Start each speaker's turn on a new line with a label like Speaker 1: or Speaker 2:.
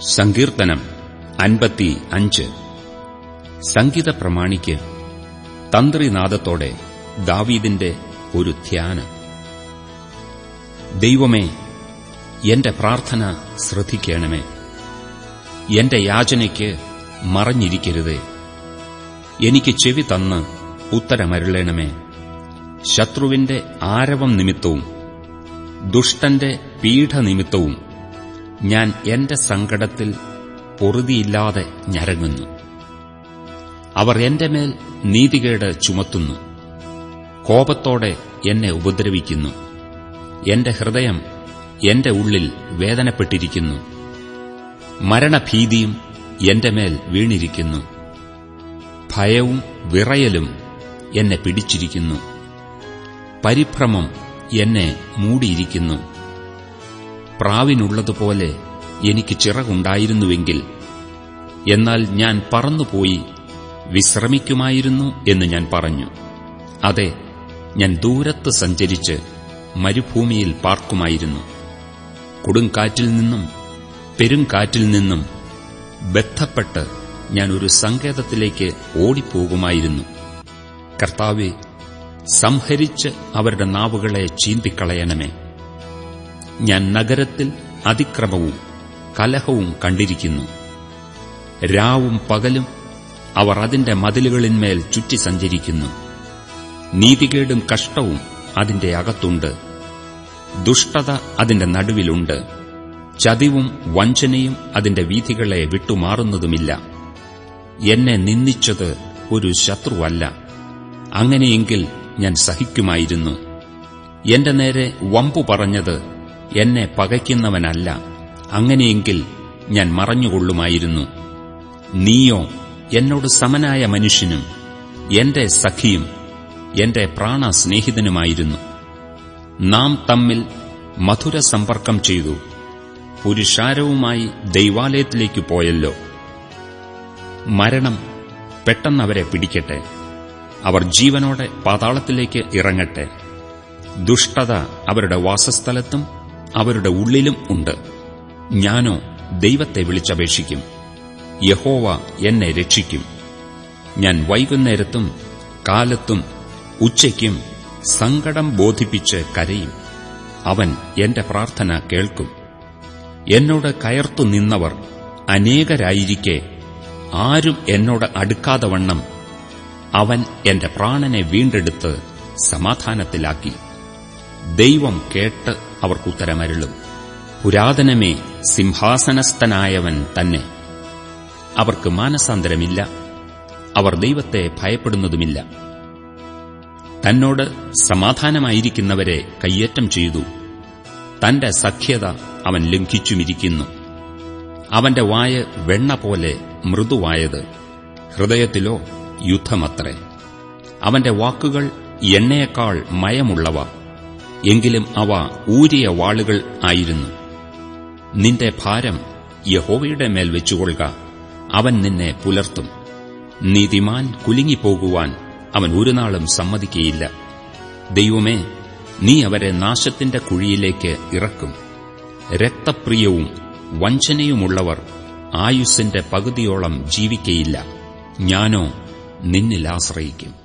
Speaker 1: സങ്കീർത്തനം അൻപത്തി അഞ്ച്. സംഗീത പ്രമാണിക്ക് തന്ത്രിനാദത്തോടെ ദാവീദിന്റെ ഒരു ധ്യാനം. ദൈവമേ എന്റെ പ്രാർത്ഥന ശ്രദ്ധിക്കണമേ. എന്റെ യാചനയ്ക്ക് മറഞ്ഞിരിക്കരുതേ. എനിക്ക് ചെവി തന്ന് ഉത്തരമരുളണമേ. ശത്രുവിന്റെ ആരവം നിമിത്തവും ദുഷ്ടന്റെ പീഠനിമിത്തവും ഞാൻ എന്റെ സങ്കടത്തിൽ പൊറുതിയില്ലാതെ ഞരങ്ങുന്നു. അവർ എന്റെ മേൽ നീതികേട് ചുമത്തുന്നു. കോപത്തോടെ എന്നെ ഉപദ്രവിക്കുന്നു. എന്റെ ഹൃദയം എന്റെ ഉള്ളിൽ വേദനപ്പെട്ടിരിക്കുന്നു. മരണഭീതിയും എന്റെ മേൽ വീണിരിക്കുന്നു. ഭയവും വിറയലും എന്നെ പിടിച്ചിരിക്കുന്നു. പരിഭ്രമം എന്നെ മൂടിയിരിക്കുന്നു. പ്രാവിനുള്ളതുപോലെ എനിക്ക് ചിറകുണ്ടായിരുന്നുവെങ്കിൽ എന്നാൽ ഞാൻ പറന്നുപോയി വിശ്രമിക്കുമായിരുന്നു എന്ന് ഞാൻ പറഞ്ഞു. അതെ ഞാൻ ദൂരത്ത് സഞ്ചരിച്ച് മരുഭൂമിയിൽ പാർക്കുമായിരുന്നു. കൊടുങ്കാറ്റിൽ നിന്നും പെരുങ്കാറ്റിൽ നിന്നും ബന്ധപ്പെട്ട് ഞാൻ ഒരു സങ്കേതത്തിലേക്ക് ഓടിപ്പോകുമായിരുന്നു. കർത്താവെ സംഹരിച്ച് അവരുടെ നാവുകളെ ചീന്തിക്കളയണമേ. ഞാൻ നഗരത്തിൽ അതിക്രമവും കലഹവും കണ്ടിരിക്കുന്നു. രാവും പകലും അവർ അതിന്റെ മതിലുകളിന്മേൽ ചുറ്റി സഞ്ചരിക്കുന്നു. നീതികേടും കഷ്ടവും അതിന്റെ അകത്തുണ്ട്. ദുഷ്ടത അതിന്റെ നടുവിലുണ്ട്. ചതിവും വഞ്ചനയും അതിന്റെ വീഥികളെ വിട്ടുമാറുന്നതുമില്ല. എന്നെ നിന്ദിച്ചത് ഒരു ശത്രുവല്ല. അങ്ങനെയെങ്കിൽ ഞാൻ സഹിക്കുമായിരുന്നു. എന്റെ നേരെ വമ്പു പറഞ്ഞത് എന്നെ പകയ്ക്കുന്നവനല്ല. അങ്ങനെയെങ്കിൽ ഞാൻ മറഞ്ഞുകൊള്ളുമായിരുന്നു. നീയോ എന്നോട് സമനായ മനുഷ്യനും എന്റെ സഖിയും എന്റെ പ്രാണസ്നേഹിതനുമായിരുന്നു. നാം തമ്മിൽ മധുര സമ്പർക്കം ചെയ്തു. പുരുഷാരവുമായി ദൈവാലയത്തിലേക്ക് പോയല്ലോ. മരണം പെട്ടെന്നവരെ പിടിക്കട്ടെ. അവർ ജീവനോടെ പാതാളത്തിലേക്ക് ഇറങ്ങട്ടെ. ദുഷ്ടത അവരുടെ വാസസ്ഥലത്തും അവരുടെ ഉള്ളിലും ഉണ്ട്. ഞാനോ ദൈവത്തെ വിളിച്ചപേക്ഷിക്കും. യഹോവ എന്നെ രക്ഷിക്കും. ഞാൻ വൈകുന്നേരത്തും കാലത്തും ഉച്ചയ്ക്കും സങ്കടം ബോധിപ്പിച്ച് കരയും. അവൻ എന്റെ പ്രാർത്ഥന കേൾക്കും. എന്നോട് കയർത്തു നിന്നവർ അനേകരായിരിക്കെ. ആരും എന്നോട് അടുക്കാതെ വണ്ണം അവൻ എന്റെ പ്രാണനെ വീണ്ടെടുത്ത് സമാധാനത്തിലാക്കി. ദൈവം കേട്ട് അവർക്കുത്തരമരുളും പുരാതനമേ സിംഹാസനസ്ഥനായവൻ തന്നെ. അവർക്ക് മാനസാന്തരമില്ല. അവർ ദൈവത്തെ ഭയപ്പെടുന്നതുമില്ല. തന്നോട് സമാധാനമായിരിക്കുന്നവരെ കയ്യേറ്റം ചെയ്തു. തന്റെ സഖ്യത അവൻ ലംഘിച്ചുമിരിക്കുന്നു. അവന്റെ വായ വെണ്ണ പോലെ മൃദുവായത്. ഹൃദയത്തിലോ യുദ്ധമത്രേ. അവന്റെ വാക്കുകൾ എണ്ണയേക്കാൾ മയമുള്ളവ. എങ്കിലും അവ ഊരിയ വാളുകൾ ആയിരുന്നു. നിന്റെ ഭാരം യഹോവയുടെ മേൽ വെച്ചുകൊള്ളുക. അവൻ നിന്നെ പുലർത്തും. നീതിമാൻ കുലുങ്ങിപ്പോകുവാൻ അവൻ ഒരു നാളും സമ്മതിക്കുകയില്ല ദൈവമേ നീ അവരെ നാശത്തിന്റെ കുഴിയിലേക്ക് ഇറക്കും. രക്തപ്രിയവും വഞ്ചനയുമുള്ളവർ ആയുസ്സിന്റെ പകുതിയോളം ജീവിക്കയില്ല. ഞാനോ നിന്നിൽ ആശ്രയിക്കും.